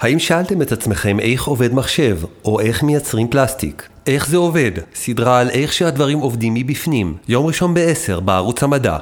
האם שאלתם את עצמכם איך עובד מחשב, או איך מייצרים פלסטיק? איך זה עובד? סדרה על איך שהדברים עובדים מבפנים, יום ראשון ב-10 בערוץ המדע.